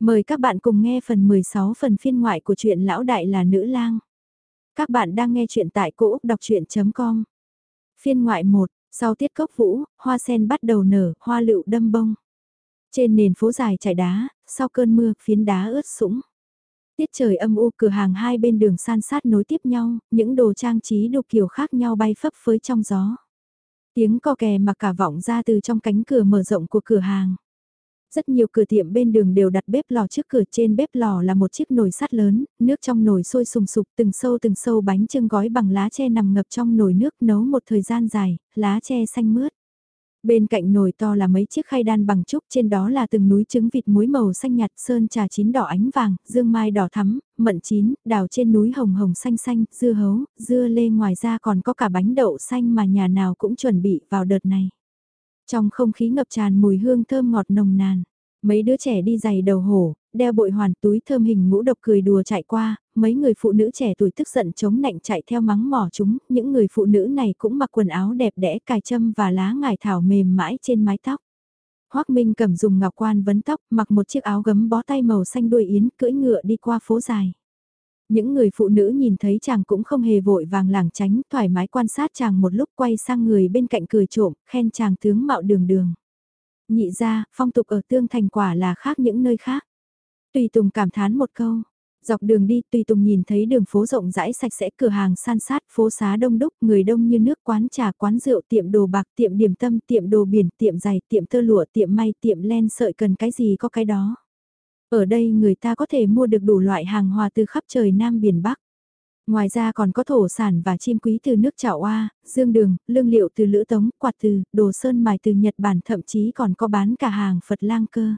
Mời các bạn cùng nghe phần 16 phần phiên ngoại của truyện Lão Đại là Nữ lang. Các bạn đang nghe truyện tại cỗ đọc chuyện.com. Phiên ngoại 1, sau tiết cốc vũ, hoa sen bắt đầu nở, hoa lựu đâm bông. Trên nền phố dài trải đá, sau cơn mưa, phiến đá ướt sũng. Tiết trời âm u cửa hàng hai bên đường san sát nối tiếp nhau, những đồ trang trí đục kiểu khác nhau bay phấp phới trong gió. Tiếng co kè mặc cả vọng ra từ trong cánh cửa mở rộng của cửa hàng. Rất nhiều cửa tiệm bên đường đều đặt bếp lò trước cửa trên bếp lò là một chiếc nồi sắt lớn, nước trong nồi sôi sùng sục từng sâu từng sâu bánh trưng gói bằng lá tre nằm ngập trong nồi nước nấu một thời gian dài, lá tre xanh mướt. Bên cạnh nồi to là mấy chiếc khay đan bằng trúc trên đó là từng núi trứng vịt muối màu xanh nhạt sơn trà chín đỏ ánh vàng, dương mai đỏ thắm, mận chín, đào trên núi hồng hồng xanh xanh, dưa hấu, dưa lê ngoài ra còn có cả bánh đậu xanh mà nhà nào cũng chuẩn bị vào đợt này. Trong không khí ngập tràn mùi hương thơm ngọt nồng nàn, mấy đứa trẻ đi giày đầu hổ, đeo bội hoàn túi thơm hình ngũ độc cười đùa chạy qua, mấy người phụ nữ trẻ tuổi tức giận chống nạnh chạy theo mắng mỏ chúng, những người phụ nữ này cũng mặc quần áo đẹp đẽ cài châm và lá ngải thảo mềm mãi trên mái tóc. Hoác Minh cầm dùng ngọc quan vấn tóc, mặc một chiếc áo gấm bó tay màu xanh đuôi yến, cưỡi ngựa đi qua phố dài. Những người phụ nữ nhìn thấy chàng cũng không hề vội vàng lảng tránh, thoải mái quan sát chàng một lúc quay sang người bên cạnh cười trộm, khen chàng tướng mạo đường đường. Nhị ra, phong tục ở tương thành quả là khác những nơi khác. Tùy Tùng cảm thán một câu. Dọc đường đi, Tùy Tùng nhìn thấy đường phố rộng rãi sạch sẽ, cửa hàng san sát, phố xá đông đúc, người đông như nước, quán trà, quán rượu, tiệm đồ bạc, tiệm điểm tâm, tiệm đồ biển, tiệm giày, tiệm tơ lụa, tiệm may, tiệm len sợi cần cái gì có cái đó. Ở đây người ta có thể mua được đủ loại hàng hòa từ khắp trời Nam Biển Bắc. Ngoài ra còn có thổ sản và chim quý từ nước chảo oa, dương đường, lương liệu từ lữ tống, quạt từ, đồ sơn mài từ Nhật Bản thậm chí còn có bán cả hàng Phật lang cơ.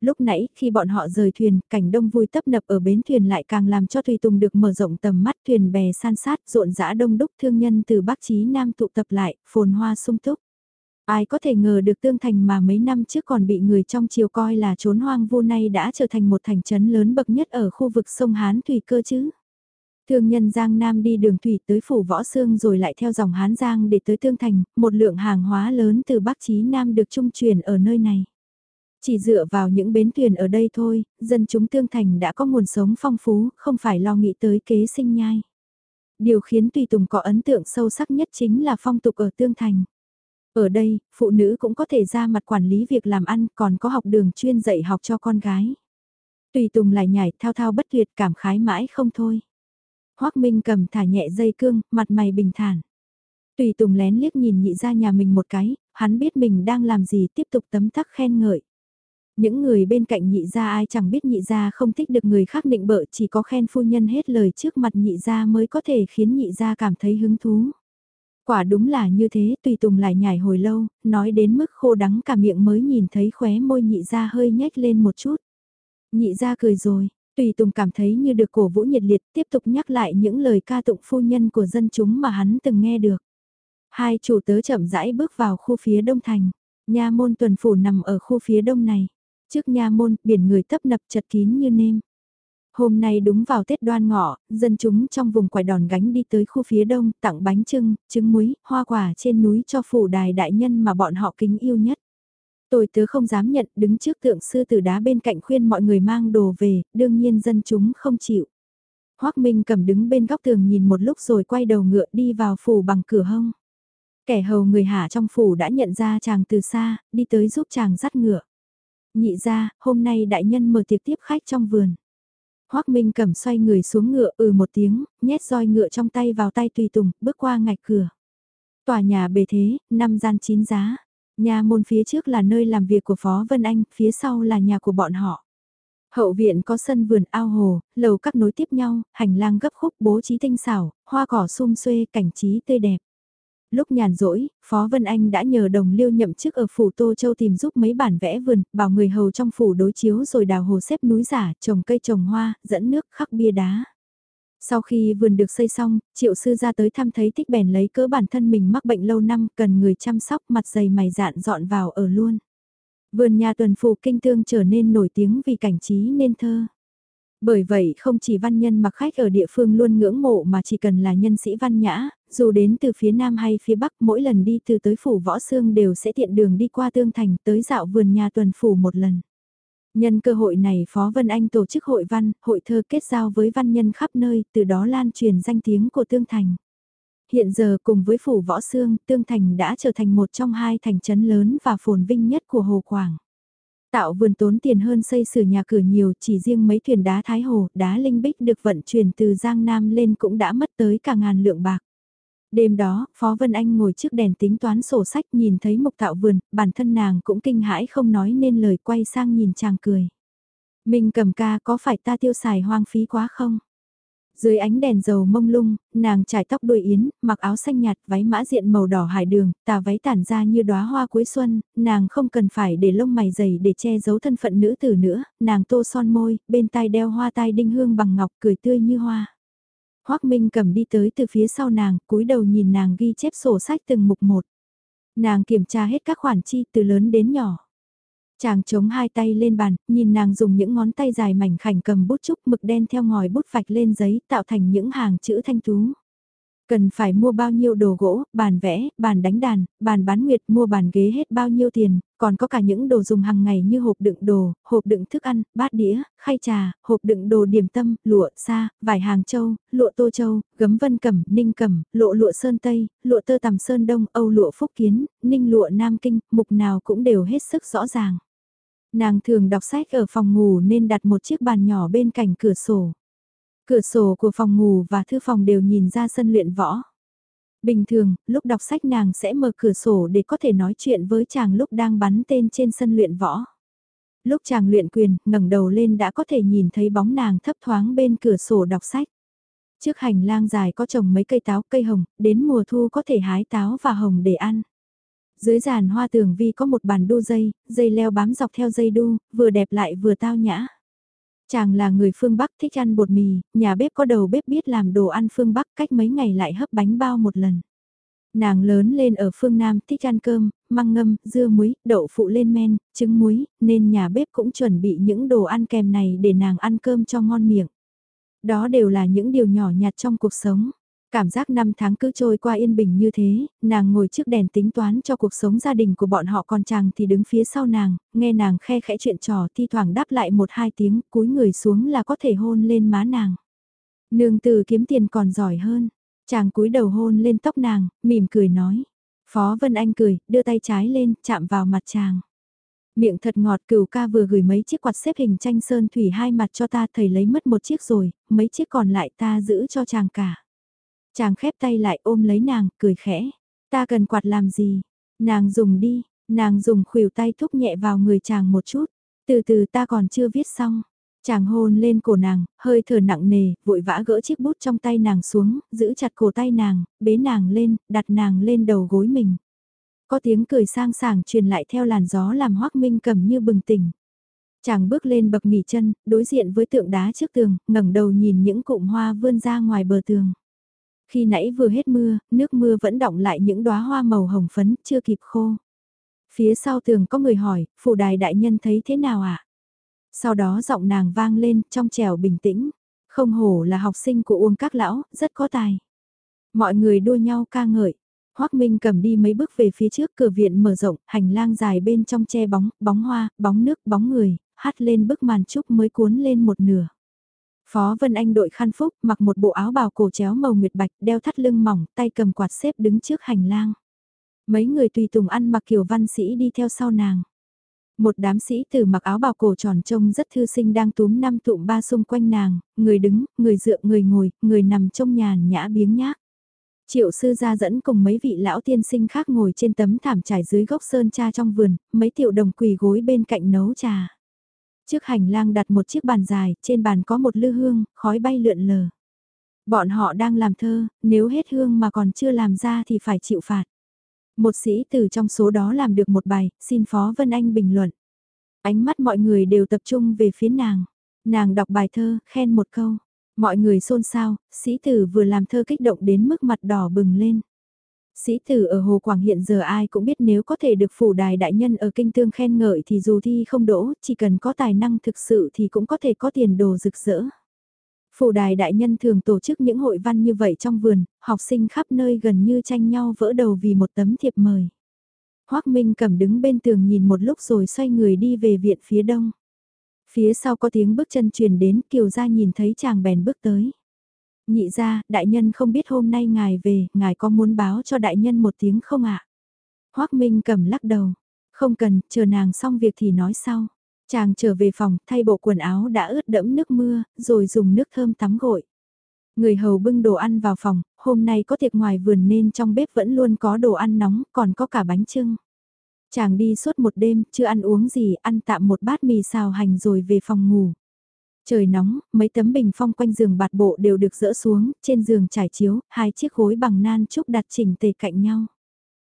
Lúc nãy khi bọn họ rời thuyền, cảnh đông vui tấp nập ở bến thuyền lại càng làm cho Thùy Tùng được mở rộng tầm mắt thuyền bè san sát rộn rã đông đúc thương nhân từ Bắc Chí Nam tụ tập lại, phồn hoa sung túc. Ai có thể ngờ được tương thành mà mấy năm trước còn bị người trong triều coi là trốn hoang vu nay đã trở thành một thành trấn lớn bậc nhất ở khu vực sông Hán Thủy cơ chứ. Thương nhân Giang Nam đi đường thủy tới phủ Võ Sương rồi lại theo dòng Hán Giang để tới Tương Thành, một lượng hàng hóa lớn từ Bắc Chí Nam được trung truyền ở nơi này. Chỉ dựa vào những bến thuyền ở đây thôi, dân chúng Tương Thành đã có nguồn sống phong phú, không phải lo nghĩ tới kế sinh nhai. Điều khiến Tùy Tùng có ấn tượng sâu sắc nhất chính là phong tục ở Tương Thành. Ở đây, phụ nữ cũng có thể ra mặt quản lý việc làm ăn, còn có học đường chuyên dạy học cho con gái. Tùy Tùng lại nhảy thao thao bất tuyệt cảm khái mãi không thôi. Hoác Minh cầm thả nhẹ dây cương, mặt mày bình thản. Tùy Tùng lén liếc nhìn nhị ra nhà mình một cái, hắn biết mình đang làm gì tiếp tục tấm tắc khen ngợi. Những người bên cạnh nhị gia ai chẳng biết nhị gia không thích được người khác định bợ chỉ có khen phu nhân hết lời trước mặt nhị gia mới có thể khiến nhị gia cảm thấy hứng thú. Quả đúng là như thế, tùy tùng lại nhảy hồi lâu, nói đến mức khô đắng cả miệng mới nhìn thấy khóe môi nhị gia hơi nhếch lên một chút. Nhị gia cười rồi, tùy tùng cảm thấy như được cổ vũ nhiệt liệt tiếp tục nhắc lại những lời ca tụng phu nhân của dân chúng mà hắn từng nghe được. Hai chủ tớ chậm rãi bước vào khu phía đông thành, nha môn tuần phủ nằm ở khu phía đông này. Trước nha môn, biển người tấp nập chật kín như nêm. Hôm nay đúng vào Tết đoan ngọ, dân chúng trong vùng quải đòn gánh đi tới khu phía đông, tặng bánh trưng, trứng muối, hoa quả trên núi cho phủ đài đại nhân mà bọn họ kính yêu nhất. Tôi tớ không dám nhận, đứng trước tượng sư tử đá bên cạnh khuyên mọi người mang đồ về, đương nhiên dân chúng không chịu. Hoác Minh cầm đứng bên góc tường nhìn một lúc rồi quay đầu ngựa đi vào phủ bằng cửa hông. Kẻ hầu người hạ trong phủ đã nhận ra chàng từ xa, đi tới giúp chàng dắt ngựa. Nhị ra, hôm nay đại nhân mở tiệc tiếp khách trong vườn. Hoác Minh cầm xoay người xuống ngựa ừ một tiếng, nhét roi ngựa trong tay vào tay tùy tùng, bước qua ngạch cửa. Tòa nhà bề thế, năm gian chín giá. Nhà môn phía trước là nơi làm việc của Phó Vân Anh, phía sau là nhà của bọn họ. Hậu viện có sân vườn ao hồ, lầu các nối tiếp nhau, hành lang gấp khúc bố trí tinh xảo, hoa cỏ sum xuê, cảnh trí tươi đẹp lúc nhàn rỗi, Phó Vân Anh đã nhờ đồng liêu nhậm chức ở phủ Tô Châu tìm giúp mấy bản vẽ vườn, bảo người hầu trong phủ đối chiếu rồi đào hồ xếp núi giả, trồng cây trồng hoa, dẫn nước khắc bia đá. Sau khi vườn được xây xong, triệu sư ra tới thăm thấy thích bèn lấy cỡ bản thân mình mắc bệnh lâu năm, cần người chăm sóc mặt dày mày dạn dọn vào ở luôn. Vườn nhà tuần phủ kinh thương trở nên nổi tiếng vì cảnh trí nên thơ. Bởi vậy không chỉ văn nhân mặc khách ở địa phương luôn ngưỡng mộ mà chỉ cần là nhân sĩ văn nhã, dù đến từ phía Nam hay phía Bắc mỗi lần đi từ tới phủ Võ Sương đều sẽ tiện đường đi qua Tương Thành tới dạo vườn nhà tuần phủ một lần. Nhân cơ hội này Phó Vân Anh tổ chức hội văn, hội thơ kết giao với văn nhân khắp nơi, từ đó lan truyền danh tiếng của Tương Thành. Hiện giờ cùng với phủ võ xương, Tương Thành đã trở thành một trong hai thành trấn lớn và phồn vinh nhất của Hồ Quảng. Tạo vườn tốn tiền hơn xây sửa nhà cửa nhiều, chỉ riêng mấy thuyền đá Thái Hồ, đá Linh Bích được vận chuyển từ Giang Nam lên cũng đã mất tới cả ngàn lượng bạc. Đêm đó, Phó Vân Anh ngồi trước đèn tính toán sổ sách nhìn thấy mục tạo vườn, bản thân nàng cũng kinh hãi không nói nên lời quay sang nhìn chàng cười. Mình cầm ca có phải ta tiêu xài hoang phí quá không? Dưới ánh đèn dầu mông lung, nàng trải tóc đuôi yến, mặc áo xanh nhạt, váy mã diện màu đỏ hải đường, tà váy tản ra như đóa hoa cuối xuân, nàng không cần phải để lông mày dày để che giấu thân phận nữ tử nữa, nàng tô son môi, bên tai đeo hoa tai đinh hương bằng ngọc cười tươi như hoa. Hoác Minh cầm đi tới từ phía sau nàng, cúi đầu nhìn nàng ghi chép sổ sách từng mục một. Nàng kiểm tra hết các khoản chi từ lớn đến nhỏ. Chàng chống hai tay lên bàn, nhìn nàng dùng những ngón tay dài mảnh khảnh cầm bút chúc mực đen theo ngòi bút vạch lên giấy tạo thành những hàng chữ thanh tú. Cần phải mua bao nhiêu đồ gỗ, bàn vẽ, bàn đánh đàn, bàn bán nguyệt mua bàn ghế hết bao nhiêu tiền, còn có cả những đồ dùng hàng ngày như hộp đựng đồ, hộp đựng thức ăn, bát đĩa, khay trà, hộp đựng đồ điểm tâm, lụa, sa, vải hàng châu, lụa tô châu, gấm vân cẩm, ninh cẩm, lụa lụa sơn tây, lụa tơ tằm sơn đông, âu lụa phúc kiến, ninh lụa nam kinh, mục nào cũng đều hết sức rõ ràng. Nàng thường đọc sách ở phòng ngủ nên đặt một chiếc bàn nhỏ bên cạnh cửa sổ. Cửa sổ của phòng ngủ và thư phòng đều nhìn ra sân luyện võ. Bình thường, lúc đọc sách nàng sẽ mở cửa sổ để có thể nói chuyện với chàng lúc đang bắn tên trên sân luyện võ. Lúc chàng luyện quyền, ngẩng đầu lên đã có thể nhìn thấy bóng nàng thấp thoáng bên cửa sổ đọc sách. Trước hành lang dài có trồng mấy cây táo cây hồng, đến mùa thu có thể hái táo và hồng để ăn. Dưới giàn hoa tường vi có một bàn đu dây, dây leo bám dọc theo dây đu, vừa đẹp lại vừa tao nhã. Chàng là người phương Bắc thích ăn bột mì, nhà bếp có đầu bếp biết làm đồ ăn phương Bắc cách mấy ngày lại hấp bánh bao một lần. Nàng lớn lên ở phương Nam thích ăn cơm, măng ngâm, dưa muối, đậu phụ lên men, trứng muối, nên nhà bếp cũng chuẩn bị những đồ ăn kèm này để nàng ăn cơm cho ngon miệng. Đó đều là những điều nhỏ nhặt trong cuộc sống. Cảm giác năm tháng cứ trôi qua yên bình như thế, nàng ngồi trước đèn tính toán cho cuộc sống gia đình của bọn họ còn chàng thì đứng phía sau nàng, nghe nàng khe khẽ chuyện trò thi thoảng đáp lại một hai tiếng cúi người xuống là có thể hôn lên má nàng. Nương từ kiếm tiền còn giỏi hơn, chàng cúi đầu hôn lên tóc nàng, mỉm cười nói. Phó Vân Anh cười, đưa tay trái lên, chạm vào mặt chàng. Miệng thật ngọt cửu ca vừa gửi mấy chiếc quạt xếp hình tranh sơn thủy hai mặt cho ta thầy lấy mất một chiếc rồi, mấy chiếc còn lại ta giữ cho chàng cả. Chàng khép tay lại ôm lấy nàng, cười khẽ. Ta cần quạt làm gì? Nàng dùng đi, nàng dùng khuỷu tay thúc nhẹ vào người chàng một chút. Từ từ ta còn chưa viết xong. Chàng hôn lên cổ nàng, hơi thở nặng nề, vội vã gỡ chiếc bút trong tay nàng xuống, giữ chặt cổ tay nàng, bế nàng lên, đặt nàng lên đầu gối mình. Có tiếng cười sang sảng truyền lại theo làn gió làm hoác minh cầm như bừng tỉnh. Chàng bước lên bậc nghỉ chân, đối diện với tượng đá trước tường, ngẩng đầu nhìn những cụm hoa vươn ra ngoài bờ tường. Khi nãy vừa hết mưa, nước mưa vẫn đọng lại những đóa hoa màu hồng phấn, chưa kịp khô. Phía sau tường có người hỏi, phủ đài đại nhân thấy thế nào ạ? À? Sau đó giọng nàng vang lên, trong trèo bình tĩnh. Không hổ là học sinh của Uông Các Lão, rất có tài. Mọi người đua nhau ca ngợi. Hoác Minh cầm đi mấy bước về phía trước cửa viện mở rộng, hành lang dài bên trong che bóng, bóng hoa, bóng nước, bóng người, hát lên bức màn trúc mới cuốn lên một nửa. Phó Vân Anh đội khăn phúc, mặc một bộ áo bào cổ chéo màu nguyệt bạch, đeo thắt lưng mỏng, tay cầm quạt xếp đứng trước hành lang. Mấy người tùy tùng ăn mặc kiểu văn sĩ đi theo sau nàng. Một đám sĩ tử mặc áo bào cổ tròn trông rất thư sinh đang túm năm tụm ba xung quanh nàng, người đứng, người dựa, người ngồi, người nằm trông nhàn nhã biếng nhác. Triệu sư gia dẫn cùng mấy vị lão tiên sinh khác ngồi trên tấm thảm trải dưới gốc sơn cha trong vườn, mấy tiểu đồng quỳ gối bên cạnh nấu trà. Trước hành lang đặt một chiếc bàn dài, trên bàn có một lư hương, khói bay lượn lờ. Bọn họ đang làm thơ, nếu hết hương mà còn chưa làm ra thì phải chịu phạt. Một sĩ từ trong số đó làm được một bài, xin Phó Vân Anh bình luận. Ánh mắt mọi người đều tập trung về phía nàng. Nàng đọc bài thơ, khen một câu. Mọi người xôn xao, sĩ tử vừa làm thơ kích động đến mức mặt đỏ bừng lên. Sĩ tử ở Hồ Quảng hiện giờ ai cũng biết nếu có thể được phủ đài đại nhân ở kinh tương khen ngợi thì dù thi không đỗ, chỉ cần có tài năng thực sự thì cũng có thể có tiền đồ rực rỡ. Phủ đài đại nhân thường tổ chức những hội văn như vậy trong vườn, học sinh khắp nơi gần như tranh nhau vỡ đầu vì một tấm thiệp mời. Hoác Minh cầm đứng bên tường nhìn một lúc rồi xoay người đi về viện phía đông. Phía sau có tiếng bước chân truyền đến kiều gia nhìn thấy chàng bèn bước tới. Nhị ra, đại nhân không biết hôm nay ngài về, ngài có muốn báo cho đại nhân một tiếng không ạ? Hoác Minh cầm lắc đầu. Không cần, chờ nàng xong việc thì nói sau. Chàng trở về phòng, thay bộ quần áo đã ướt đẫm nước mưa, rồi dùng nước thơm tắm gội. Người hầu bưng đồ ăn vào phòng, hôm nay có tiệc ngoài vườn nên trong bếp vẫn luôn có đồ ăn nóng, còn có cả bánh trưng. Chàng đi suốt một đêm, chưa ăn uống gì, ăn tạm một bát mì xào hành rồi về phòng ngủ. Trời nóng, mấy tấm bình phong quanh giường bạt bộ đều được dỡ xuống, trên giường trải chiếu, hai chiếc gối bằng nan trúc đặt chỉnh tề cạnh nhau.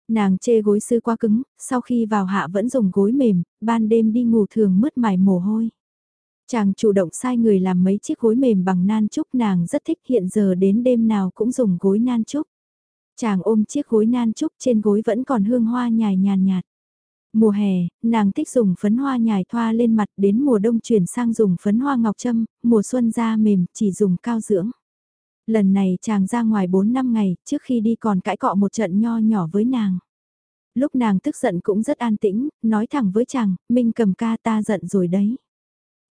Nàng chê gối sư quá cứng, sau khi vào hạ vẫn dùng gối mềm, ban đêm đi ngủ thường mứt mải mồ hôi. Chàng chủ động sai người làm mấy chiếc gối mềm bằng nan trúc nàng rất thích hiện giờ đến đêm nào cũng dùng gối nan trúc. Chàng ôm chiếc gối nan trúc trên gối vẫn còn hương hoa nhài nhàn nhạt. Mùa hè, nàng thích dùng phấn hoa nhài thoa lên mặt đến mùa đông chuyển sang dùng phấn hoa ngọc trâm, mùa xuân da mềm chỉ dùng cao dưỡng. Lần này chàng ra ngoài 4 năm ngày, trước khi đi còn cãi cọ một trận nho nhỏ với nàng. Lúc nàng tức giận cũng rất an tĩnh, nói thẳng với chàng, Minh cầm ca ta giận rồi đấy.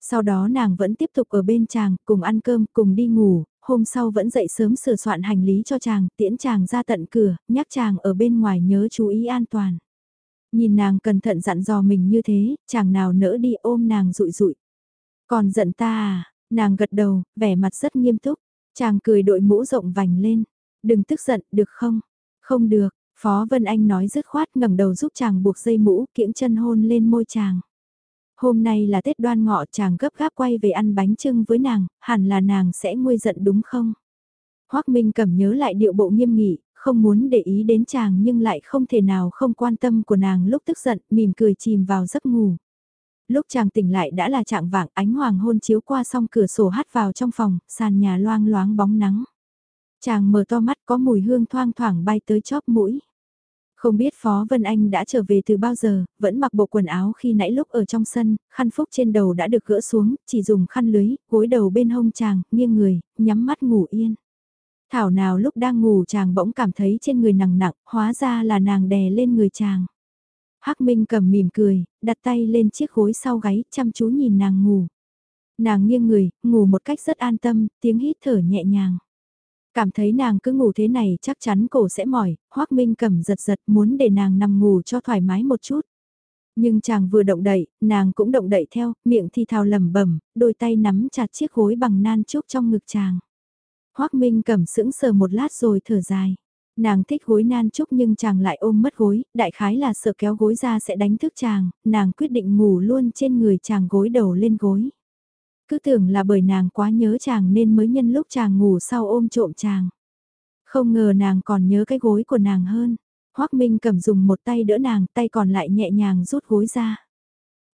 Sau đó nàng vẫn tiếp tục ở bên chàng, cùng ăn cơm, cùng đi ngủ, hôm sau vẫn dậy sớm sửa soạn hành lý cho chàng, tiễn chàng ra tận cửa, nhắc chàng ở bên ngoài nhớ chú ý an toàn. Nhìn nàng cẩn thận dặn dò mình như thế, chàng nào nỡ đi ôm nàng rụi rụi. Còn giận ta à, nàng gật đầu, vẻ mặt rất nghiêm túc, chàng cười đội mũ rộng vành lên. Đừng tức giận, được không? Không được, Phó Vân Anh nói dứt khoát ngẩng đầu giúp chàng buộc dây mũ, kiễng chân hôn lên môi chàng. Hôm nay là Tết đoan ngọ chàng gấp gáp quay về ăn bánh trưng với nàng, hẳn là nàng sẽ nguôi giận đúng không? Hoác Minh cầm nhớ lại điệu bộ nghiêm nghị, không muốn để ý đến chàng nhưng lại không thể nào không quan tâm của nàng lúc tức giận, mỉm cười chìm vào giấc ngủ. Lúc chàng tỉnh lại đã là trạng vạng ánh hoàng hôn chiếu qua song cửa sổ hát vào trong phòng, sàn nhà loang loáng bóng nắng. Chàng mở to mắt có mùi hương thoang thoảng bay tới chóp mũi. Không biết Phó Vân Anh đã trở về từ bao giờ, vẫn mặc bộ quần áo khi nãy lúc ở trong sân, khăn phúc trên đầu đã được gỡ xuống, chỉ dùng khăn lưới, gối đầu bên hông chàng, nghiêng người, nhắm mắt ngủ yên. Thảo nào lúc đang ngủ chàng bỗng cảm thấy trên người nặng nặng, hóa ra là nàng đè lên người chàng. Hắc Minh cầm mỉm cười, đặt tay lên chiếc gối sau gáy, chăm chú nhìn nàng ngủ. Nàng nghiêng người, ngủ một cách rất an tâm, tiếng hít thở nhẹ nhàng. Cảm thấy nàng cứ ngủ thế này chắc chắn cổ sẽ mỏi, Hoác Minh cầm giật giật muốn để nàng nằm ngủ cho thoải mái một chút. Nhưng chàng vừa động đậy, nàng cũng động đậy theo, miệng thì thào lẩm bẩm, đôi tay nắm chặt chiếc gối bằng nan trúc trong ngực chàng. Hoác Minh cầm sững sờ một lát rồi thở dài. Nàng thích gối nan trúc nhưng chàng lại ôm mất gối, đại khái là sợ kéo gối ra sẽ đánh thức chàng, nàng quyết định ngủ luôn trên người chàng gối đầu lên gối. Cứ tưởng là bởi nàng quá nhớ chàng nên mới nhân lúc chàng ngủ sau ôm trộm chàng. Không ngờ nàng còn nhớ cái gối của nàng hơn. Hoác Minh cầm dùng một tay đỡ nàng, tay còn lại nhẹ nhàng rút gối ra.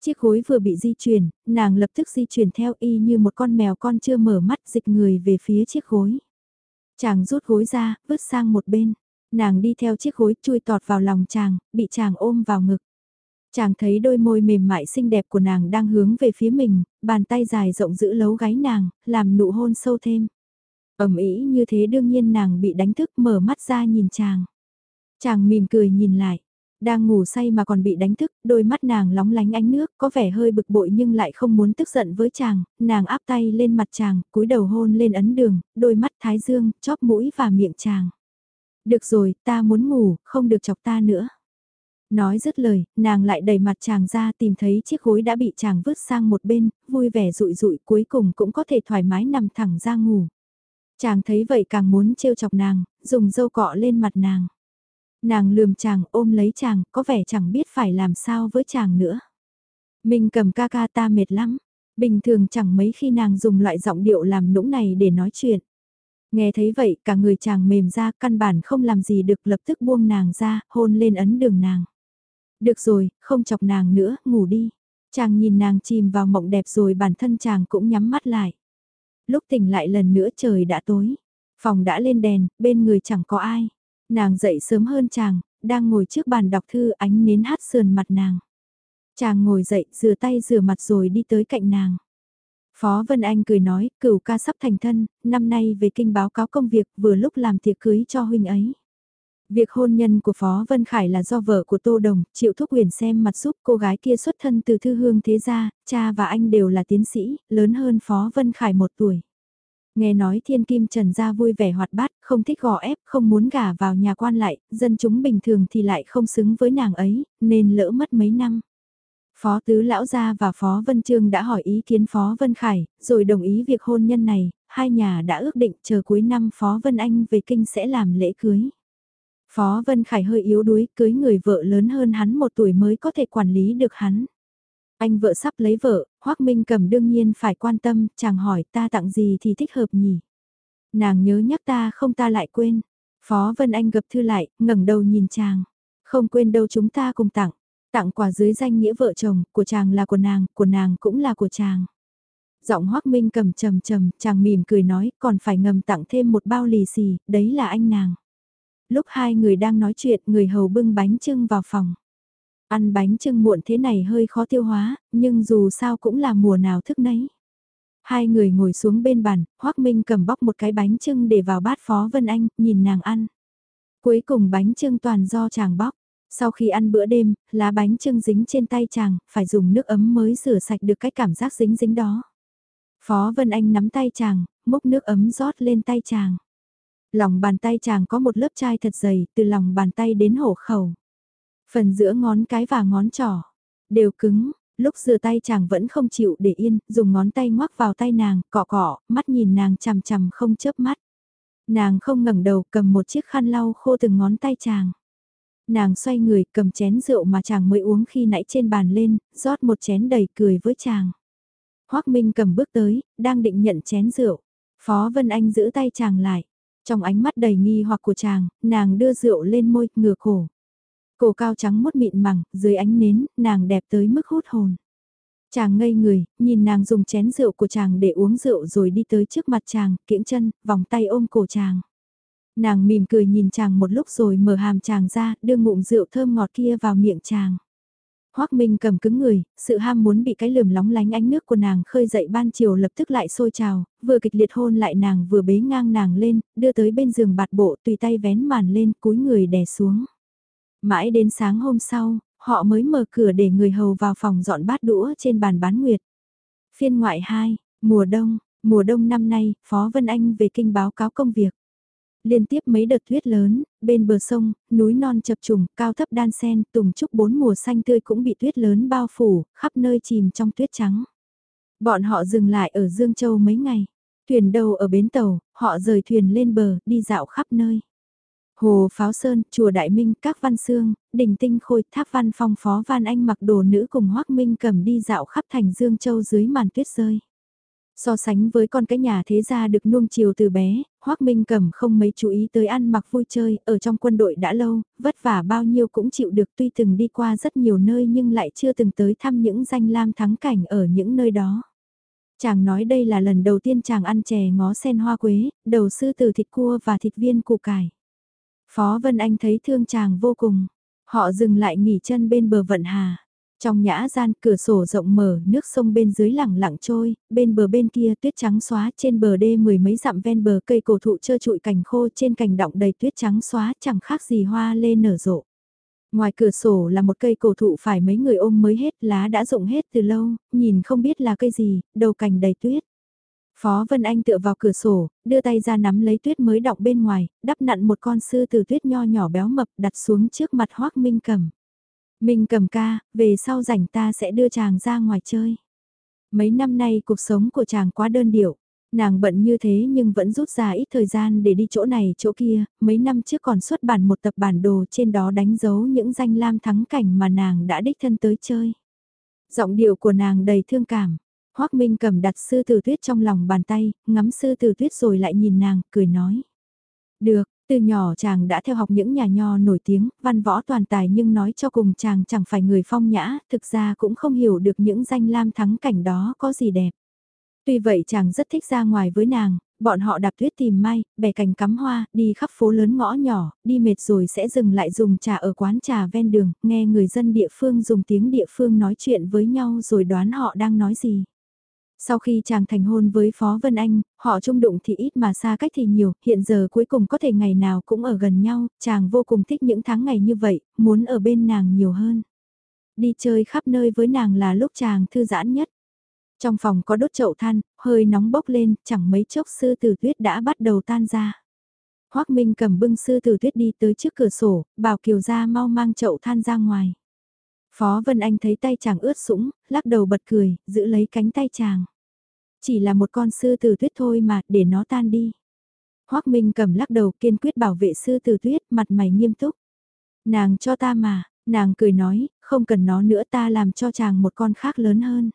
Chiếc gối vừa bị di chuyển, nàng lập tức di chuyển theo y như một con mèo con chưa mở mắt dịch người về phía chiếc gối. Chàng rút gối ra, vứt sang một bên. Nàng đi theo chiếc gối chui tọt vào lòng chàng, bị chàng ôm vào ngực. Chàng thấy đôi môi mềm mại xinh đẹp của nàng đang hướng về phía mình, bàn tay dài rộng giữ lấu gáy nàng, làm nụ hôn sâu thêm. ẩm ý như thế đương nhiên nàng bị đánh thức mở mắt ra nhìn chàng. Chàng mỉm cười nhìn lại, đang ngủ say mà còn bị đánh thức, đôi mắt nàng lóng lánh ánh nước, có vẻ hơi bực bội nhưng lại không muốn tức giận với chàng, nàng áp tay lên mặt chàng, cúi đầu hôn lên ấn đường, đôi mắt thái dương, chóp mũi và miệng chàng. Được rồi, ta muốn ngủ, không được chọc ta nữa. Nói dứt lời, nàng lại đẩy mặt chàng ra tìm thấy chiếc gối đã bị chàng vứt sang một bên, vui vẻ rụi rụi cuối cùng cũng có thể thoải mái nằm thẳng ra ngủ. Chàng thấy vậy càng muốn trêu chọc nàng, dùng dâu cọ lên mặt nàng. Nàng lườm chàng ôm lấy chàng, có vẻ chẳng biết phải làm sao với chàng nữa. Mình cầm ca ca ta mệt lắm, bình thường chẳng mấy khi nàng dùng loại giọng điệu làm nũng này để nói chuyện. Nghe thấy vậy cả người chàng mềm ra căn bản không làm gì được lập tức buông nàng ra, hôn lên ấn đường nàng. Được rồi, không chọc nàng nữa, ngủ đi. Chàng nhìn nàng chìm vào mộng đẹp rồi bản thân chàng cũng nhắm mắt lại. Lúc tỉnh lại lần nữa trời đã tối. Phòng đã lên đèn, bên người chẳng có ai. Nàng dậy sớm hơn chàng, đang ngồi trước bàn đọc thư ánh nến hát sườn mặt nàng. Chàng ngồi dậy, rửa tay rửa mặt rồi đi tới cạnh nàng. Phó Vân Anh cười nói, cửu ca sắp thành thân, năm nay về kinh báo cáo công việc vừa lúc làm tiệc cưới cho huynh ấy. Việc hôn nhân của Phó Vân Khải là do vợ của Tô Đồng, Triệu Thúc Huyền xem mặt giúp cô gái kia xuất thân từ thư hương thế gia, cha và anh đều là tiến sĩ, lớn hơn Phó Vân Khải một tuổi. Nghe nói thiên kim trần gia vui vẻ hoạt bát, không thích gò ép, không muốn gả vào nhà quan lại, dân chúng bình thường thì lại không xứng với nàng ấy, nên lỡ mất mấy năm. Phó Tứ Lão Gia và Phó Vân Trương đã hỏi ý kiến Phó Vân Khải, rồi đồng ý việc hôn nhân này, hai nhà đã ước định chờ cuối năm Phó Vân Anh về kinh sẽ làm lễ cưới. Phó Vân Khải hơi yếu đuối, cưới người vợ lớn hơn hắn một tuổi mới có thể quản lý được hắn. Anh vợ sắp lấy vợ, Hoác Minh cầm đương nhiên phải quan tâm, chàng hỏi ta tặng gì thì thích hợp nhỉ. Nàng nhớ nhắc ta không ta lại quên. Phó Vân Anh gập thư lại, ngẩng đầu nhìn chàng. Không quên đâu chúng ta cùng tặng. Tặng quà dưới danh nghĩa vợ chồng, của chàng là của nàng, của nàng cũng là của chàng. Giọng Hoác Minh cầm trầm trầm, chàng mỉm cười nói, còn phải ngầm tặng thêm một bao lì xì, đấy là anh nàng. Lúc hai người đang nói chuyện, người hầu bưng bánh trưng vào phòng. Ăn bánh trưng muộn thế này hơi khó tiêu hóa, nhưng dù sao cũng là mùa nào thức nấy. Hai người ngồi xuống bên bàn, Hoác Minh cầm bóc một cái bánh trưng để vào bát Phó Vân Anh, nhìn nàng ăn. Cuối cùng bánh trưng toàn do chàng bóc. Sau khi ăn bữa đêm, lá bánh trưng dính trên tay chàng, phải dùng nước ấm mới rửa sạch được cái cảm giác dính dính đó. Phó Vân Anh nắm tay chàng, múc nước ấm rót lên tay chàng. Lòng bàn tay chàng có một lớp chai thật dày, từ lòng bàn tay đến hổ khẩu. Phần giữa ngón cái và ngón trỏ, đều cứng, lúc rửa tay chàng vẫn không chịu để yên, dùng ngón tay ngoắc vào tay nàng, cọ cọ, mắt nhìn nàng chằm chằm không chớp mắt. Nàng không ngẩng đầu cầm một chiếc khăn lau khô từng ngón tay chàng. Nàng xoay người cầm chén rượu mà chàng mới uống khi nãy trên bàn lên, rót một chén đầy cười với chàng. Hoác Minh cầm bước tới, đang định nhận chén rượu. Phó Vân Anh giữ tay chàng lại. Trong ánh mắt đầy nghi hoặc của chàng, nàng đưa rượu lên môi, ngửa cổ. Cổ cao trắng mốt mịn mẳng, dưới ánh nến, nàng đẹp tới mức hút hồn. Chàng ngây người, nhìn nàng dùng chén rượu của chàng để uống rượu rồi đi tới trước mặt chàng, kiễng chân, vòng tay ôm cổ chàng. Nàng mỉm cười nhìn chàng một lúc rồi mở hàm chàng ra, đưa ngụm rượu thơm ngọt kia vào miệng chàng. Hoác Minh cầm cứng người, sự ham muốn bị cái lườm lóng lánh ánh nước của nàng khơi dậy ban chiều lập tức lại sôi trào, vừa kịch liệt hôn lại nàng vừa bế ngang nàng lên, đưa tới bên giường bạt bộ tùy tay vén màn lên cúi người đè xuống. Mãi đến sáng hôm sau, họ mới mở cửa để người hầu vào phòng dọn bát đũa trên bàn bán nguyệt. Phiên ngoại 2, mùa đông, mùa đông năm nay, Phó Vân Anh về kinh báo cáo công việc liên tiếp mấy đợt tuyết lớn, bên bờ sông, núi non chập trùng, cao thấp đan sen, tùng trúc bốn mùa xanh tươi cũng bị tuyết lớn bao phủ, khắp nơi chìm trong tuyết trắng. Bọn họ dừng lại ở Dương Châu mấy ngày. Thuyền đầu ở bến tàu, họ rời thuyền lên bờ, đi dạo khắp nơi. Hồ Pháo Sơn, Chùa Đại Minh, các văn xương, đình tinh khôi, tháp văn phong phó văn Anh mặc đồ nữ cùng Hoác Minh cầm đi dạo khắp thành Dương Châu dưới màn tuyết rơi. So sánh với con cái nhà thế gia được nuông chiều từ bé, Hoác Minh Cẩm không mấy chú ý tới ăn mặc vui chơi, ở trong quân đội đã lâu, vất vả bao nhiêu cũng chịu được tuy từng đi qua rất nhiều nơi nhưng lại chưa từng tới thăm những danh lam thắng cảnh ở những nơi đó. Chàng nói đây là lần đầu tiên chàng ăn chè ngó sen hoa quế, đầu sư từ thịt cua và thịt viên củ cải. Phó Vân Anh thấy thương chàng vô cùng. Họ dừng lại nghỉ chân bên bờ vận hà. Trong nhã gian cửa sổ rộng mở, nước sông bên dưới lẳng lặng trôi, bên bờ bên kia tuyết trắng xóa trên bờ đê mười mấy dặm ven bờ cây cổ thụ trơ trụi cành khô trên cành động đầy tuyết trắng xóa chẳng khác gì hoa lê nở rộ. Ngoài cửa sổ là một cây cổ thụ phải mấy người ôm mới hết lá đã rụng hết từ lâu, nhìn không biết là cây gì, đầu cành đầy tuyết. Phó Vân Anh tựa vào cửa sổ, đưa tay ra nắm lấy tuyết mới đọng bên ngoài, đắp nặn một con sư từ tuyết nho nhỏ béo mập đặt xuống trước mặt Hoác Minh cầm. Minh cầm ca, về sau rảnh ta sẽ đưa chàng ra ngoài chơi. Mấy năm nay cuộc sống của chàng quá đơn điệu. Nàng bận như thế nhưng vẫn rút ra ít thời gian để đi chỗ này chỗ kia, mấy năm trước còn xuất bản một tập bản đồ trên đó đánh dấu những danh lam thắng cảnh mà nàng đã đích thân tới chơi. Giọng điệu của nàng đầy thương cảm, Hoác Minh cầm đặt sư tử tuyết trong lòng bàn tay, ngắm sư tử tuyết rồi lại nhìn nàng, cười nói. Được, từ nhỏ chàng đã theo học những nhà nho nổi tiếng, văn võ toàn tài nhưng nói cho cùng chàng chẳng phải người phong nhã, thực ra cũng không hiểu được những danh lam thắng cảnh đó có gì đẹp. Tuy vậy chàng rất thích ra ngoài với nàng, bọn họ đạp tuyết tìm may, bẻ cành cắm hoa, đi khắp phố lớn ngõ nhỏ, đi mệt rồi sẽ dừng lại dùng trà ở quán trà ven đường, nghe người dân địa phương dùng tiếng địa phương nói chuyện với nhau rồi đoán họ đang nói gì. Sau khi chàng thành hôn với Phó Vân Anh, họ chung đụng thì ít mà xa cách thì nhiều, hiện giờ cuối cùng có thể ngày nào cũng ở gần nhau, chàng vô cùng thích những tháng ngày như vậy, muốn ở bên nàng nhiều hơn. Đi chơi khắp nơi với nàng là lúc chàng thư giãn nhất. Trong phòng có đốt chậu than, hơi nóng bốc lên, chẳng mấy chốc sư tử tuyết đã bắt đầu tan ra. Hoác Minh cầm bưng sư tử tuyết đi tới trước cửa sổ, bảo Kiều ra mau mang chậu than ra ngoài. Phó Vân Anh thấy tay chàng ướt sũng, lắc đầu bật cười, giữ lấy cánh tay chàng. Chỉ là một con sư tử tuyết thôi mà, để nó tan đi. Hoác Minh cầm lắc đầu kiên quyết bảo vệ sư tử tuyết, mặt mày nghiêm túc. Nàng cho ta mà, nàng cười nói, không cần nó nữa ta làm cho chàng một con khác lớn hơn.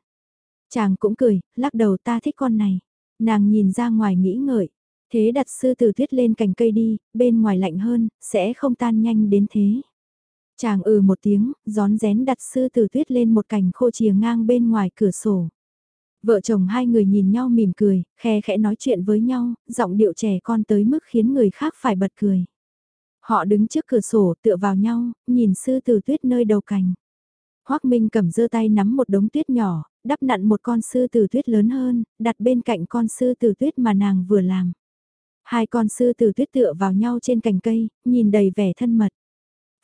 Chàng cũng cười, lắc đầu ta thích con này. Nàng nhìn ra ngoài nghĩ ngợi, thế đặt sư tử tuyết lên cành cây đi, bên ngoài lạnh hơn, sẽ không tan nhanh đến thế. Chàng ừ một tiếng, gión rén đặt sư tử tuyết lên một cành khô chìa ngang bên ngoài cửa sổ. Vợ chồng hai người nhìn nhau mỉm cười, khe khẽ nói chuyện với nhau, giọng điệu trẻ con tới mức khiến người khác phải bật cười. Họ đứng trước cửa sổ tựa vào nhau, nhìn sư tử tuyết nơi đầu cành. Hoác Minh cầm giơ tay nắm một đống tuyết nhỏ, đắp nặn một con sư tử tuyết lớn hơn, đặt bên cạnh con sư tử tuyết mà nàng vừa làm. Hai con sư tử tuyết tựa vào nhau trên cành cây, nhìn đầy vẻ thân mật.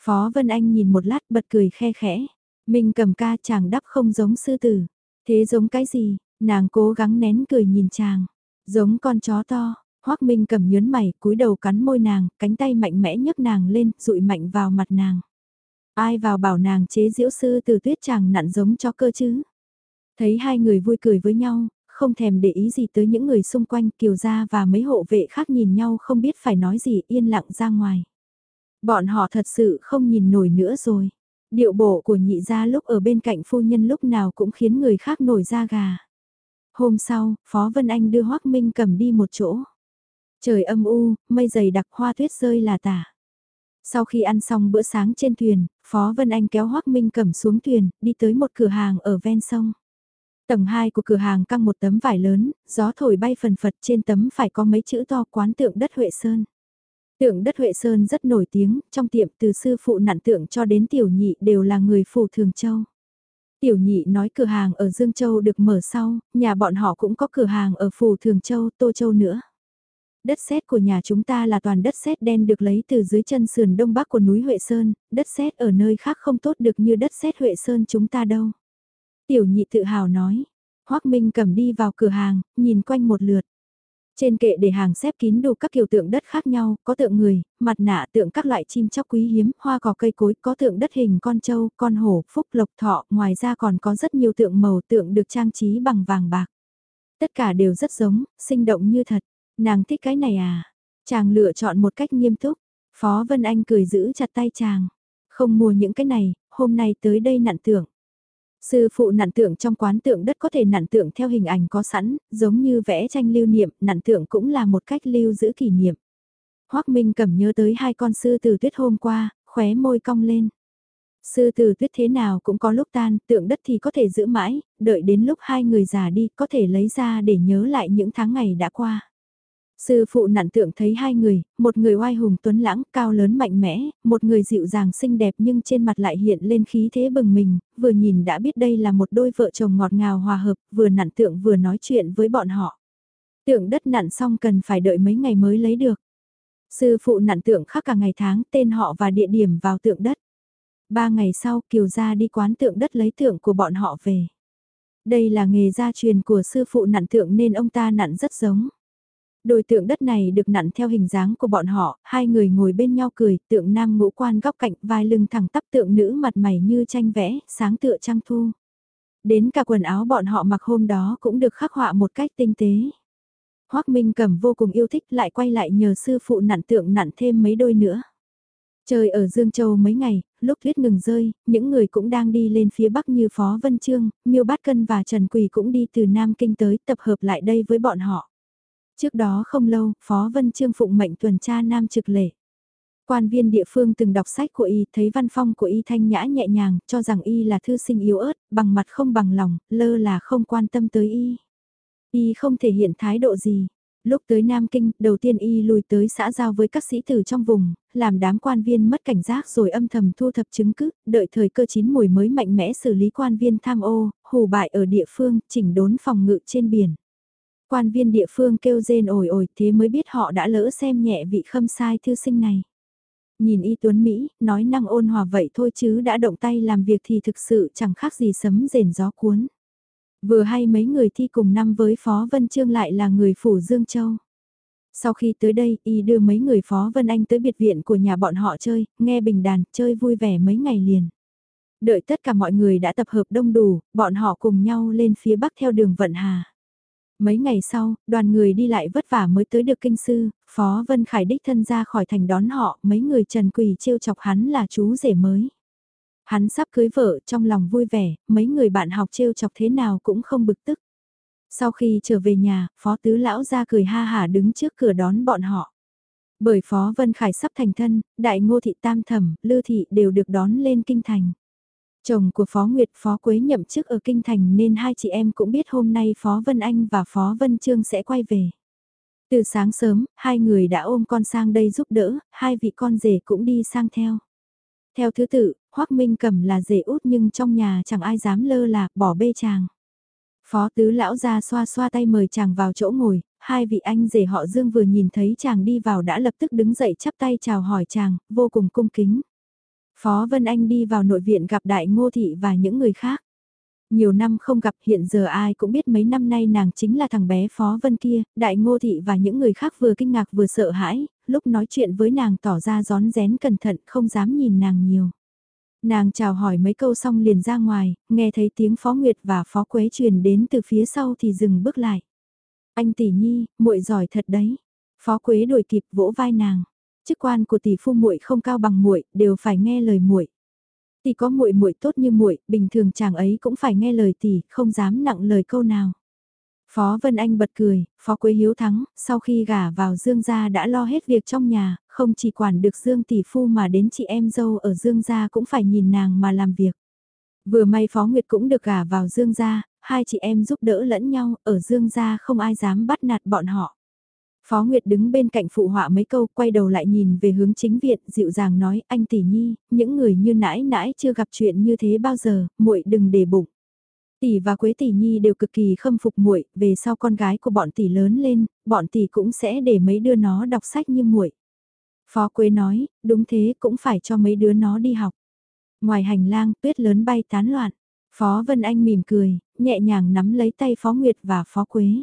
Phó Vân Anh nhìn một lát bật cười khe khẽ. Minh cầm ca chàng đắp không giống sư tử. Thế giống cái gì? Nàng cố gắng nén cười nhìn chàng. Giống con chó to. Hoác Minh cầm nhớn mày, cúi đầu cắn môi nàng, cánh tay mạnh mẽ nhấc nàng lên, dụi mạnh vào mặt nàng. Ai vào bảo nàng chế diễu sư từ tuyết chàng nặn giống cho cơ chứ? Thấy hai người vui cười với nhau, không thèm để ý gì tới những người xung quanh kiều gia và mấy hộ vệ khác nhìn nhau không biết phải nói gì yên lặng ra ngoài. Bọn họ thật sự không nhìn nổi nữa rồi. Điệu bộ của nhị gia lúc ở bên cạnh phu nhân lúc nào cũng khiến người khác nổi da gà. Hôm sau, Phó Vân Anh đưa Hoác Minh cầm đi một chỗ. Trời âm u, mây dày đặc hoa tuyết rơi là tả. Sau khi ăn xong bữa sáng trên thuyền, Phó Vân Anh kéo Hoác Minh cầm xuống thuyền, đi tới một cửa hàng ở ven sông. Tầng 2 của cửa hàng căng một tấm vải lớn, gió thổi bay phần phật trên tấm phải có mấy chữ to quán tượng đất Huệ Sơn. Tượng đất Huệ Sơn rất nổi tiếng, trong tiệm từ sư phụ nặn tượng cho đến tiểu nhị đều là người phủ Thường Châu. Tiểu nhị nói cửa hàng ở Dương Châu được mở sau, nhà bọn họ cũng có cửa hàng ở phủ Thường Châu, Tô Châu nữa. Đất sét của nhà chúng ta là toàn đất sét đen được lấy từ dưới chân sườn đông bắc của núi Huệ Sơn, đất sét ở nơi khác không tốt được như đất sét Huệ Sơn chúng ta đâu. Tiểu nhị tự hào nói, Hoác Minh cầm đi vào cửa hàng, nhìn quanh một lượt. Trên kệ để hàng xếp kín đủ các kiểu tượng đất khác nhau, có tượng người, mặt nạ tượng các loại chim chóc quý hiếm, hoa cỏ cây cối, có tượng đất hình con trâu, con hổ, phúc lộc thọ, ngoài ra còn có rất nhiều tượng màu tượng được trang trí bằng vàng bạc. Tất cả đều rất giống, sinh động như thật. Nàng thích cái này à? Chàng lựa chọn một cách nghiêm túc. Phó Vân Anh cười giữ chặt tay chàng. Không mua những cái này, hôm nay tới đây nặn tượng. Sư phụ nặn tượng trong quán tượng đất có thể nặn tượng theo hình ảnh có sẵn, giống như vẽ tranh lưu niệm, nặn tượng cũng là một cách lưu giữ kỷ niệm. Hoác Minh cầm nhớ tới hai con sư tử tuyết hôm qua, khóe môi cong lên. Sư tử tuyết thế nào cũng có lúc tan, tượng đất thì có thể giữ mãi, đợi đến lúc hai người già đi có thể lấy ra để nhớ lại những tháng ngày đã qua. Sư phụ nặn tượng thấy hai người, một người oai hùng tuấn lãng, cao lớn mạnh mẽ, một người dịu dàng xinh đẹp nhưng trên mặt lại hiện lên khí thế bừng mình, vừa nhìn đã biết đây là một đôi vợ chồng ngọt ngào hòa hợp, vừa nặn tượng vừa nói chuyện với bọn họ. Tượng đất nặn xong cần phải đợi mấy ngày mới lấy được. Sư phụ nặn tượng khắc cả ngày tháng tên họ và địa điểm vào tượng đất. Ba ngày sau Kiều gia đi quán tượng đất lấy tượng của bọn họ về. Đây là nghề gia truyền của sư phụ nặn tượng nên ông ta nặn rất giống. Đôi tượng đất này được nặn theo hình dáng của bọn họ, hai người ngồi bên nhau cười, tượng nam ngũ quan góc cạnh vai lưng thẳng tắp tượng nữ mặt mày như tranh vẽ, sáng tựa trăng thu. Đến cả quần áo bọn họ mặc hôm đó cũng được khắc họa một cách tinh tế. Hoác Minh cầm vô cùng yêu thích lại quay lại nhờ sư phụ nặn tượng nặn thêm mấy đôi nữa. Trời ở Dương Châu mấy ngày, lúc tuyết ngừng rơi, những người cũng đang đi lên phía bắc như Phó Vân Trương, Miêu Bát Cân và Trần Quỳ cũng đi từ Nam Kinh tới tập hợp lại đây với bọn họ. Trước đó không lâu, Phó Vân Trương phụng mệnh tuần tra Nam trực lệ. Quan viên địa phương từng đọc sách của y, thấy văn phong của y thanh nhã nhẹ nhàng, cho rằng y là thư sinh yếu ớt, bằng mặt không bằng lòng, lơ là không quan tâm tới y. Y không thể hiện thái độ gì. Lúc tới Nam Kinh, đầu tiên y lùi tới xã giao với các sĩ tử trong vùng, làm đám quan viên mất cảnh giác rồi âm thầm thu thập chứng cứ, đợi thời cơ chín mùi mới mạnh mẽ xử lý quan viên tham ô, hù bại ở địa phương, chỉnh đốn phòng ngự trên biển. Quan viên địa phương kêu rên ổi ổi thế mới biết họ đã lỡ xem nhẹ vị khâm sai thư sinh này. Nhìn y tuấn Mỹ, nói năng ôn hòa vậy thôi chứ đã động tay làm việc thì thực sự chẳng khác gì sấm rền gió cuốn. Vừa hay mấy người thi cùng năm với Phó Vân Trương lại là người phủ Dương Châu. Sau khi tới đây, y đưa mấy người Phó Vân Anh tới biệt viện của nhà bọn họ chơi, nghe bình đàn, chơi vui vẻ mấy ngày liền. Đợi tất cả mọi người đã tập hợp đông đủ, bọn họ cùng nhau lên phía bắc theo đường Vận Hà. Mấy ngày sau, đoàn người đi lại vất vả mới tới được kinh sư, Phó Vân Khải đích thân ra khỏi thành đón họ, mấy người trần quỳ trêu chọc hắn là chú rể mới. Hắn sắp cưới vợ trong lòng vui vẻ, mấy người bạn học trêu chọc thế nào cũng không bực tức. Sau khi trở về nhà, Phó Tứ Lão ra cười ha hả đứng trước cửa đón bọn họ. Bởi Phó Vân Khải sắp thành thân, Đại Ngô Thị Tam Thẩm, Lư Thị đều được đón lên kinh thành. Chồng của Phó Nguyệt Phó Quế nhậm chức ở Kinh Thành nên hai chị em cũng biết hôm nay Phó Vân Anh và Phó Vân Trương sẽ quay về. Từ sáng sớm, hai người đã ôm con sang đây giúp đỡ, hai vị con rể cũng đi sang theo. Theo thứ tự, Hoắc Minh Cẩm là rể út nhưng trong nhà chẳng ai dám lơ là, bỏ bê chàng. Phó tứ lão ra xoa xoa tay mời chàng vào chỗ ngồi, hai vị anh rể họ Dương vừa nhìn thấy chàng đi vào đã lập tức đứng dậy chắp tay chào hỏi chàng, vô cùng cung kính. Phó Vân Anh đi vào nội viện gặp Đại Ngô Thị và những người khác. Nhiều năm không gặp hiện giờ ai cũng biết mấy năm nay nàng chính là thằng bé Phó Vân kia, Đại Ngô Thị và những người khác vừa kinh ngạc vừa sợ hãi, lúc nói chuyện với nàng tỏ ra gión rén cẩn thận không dám nhìn nàng nhiều. Nàng chào hỏi mấy câu xong liền ra ngoài, nghe thấy tiếng Phó Nguyệt và Phó Quế truyền đến từ phía sau thì dừng bước lại. Anh tỷ nhi, muội giỏi thật đấy. Phó Quế đuổi kịp vỗ vai nàng. Chức quan của tỷ phu muội không cao bằng muội, đều phải nghe lời muội. Tỷ có muội muội tốt như muội, bình thường chàng ấy cũng phải nghe lời tỷ, không dám nặng lời câu nào. Phó Vân Anh bật cười, Phó Quế hiếu thắng, sau khi gả vào Dương gia đã lo hết việc trong nhà, không chỉ quản được Dương tỷ phu mà đến chị em dâu ở Dương gia cũng phải nhìn nàng mà làm việc. Vừa may Phó Nguyệt cũng được gả vào Dương gia, hai chị em giúp đỡ lẫn nhau, ở Dương gia không ai dám bắt nạt bọn họ. Phó Nguyệt đứng bên cạnh phụ họa mấy câu, quay đầu lại nhìn về hướng chính viện, dịu dàng nói, anh tỷ nhi, những người như nãi nãi chưa gặp chuyện như thế bao giờ, muội đừng để bụng. Tỷ và Quế tỷ nhi đều cực kỳ khâm phục muội, về sau con gái của bọn tỷ lớn lên, bọn tỷ cũng sẽ để mấy đứa nó đọc sách như muội. Phó Quế nói, đúng thế cũng phải cho mấy đứa nó đi học. Ngoài hành lang, tuyết lớn bay tán loạn. Phó Vân Anh mỉm cười, nhẹ nhàng nắm lấy tay Phó Nguyệt và Phó Quế.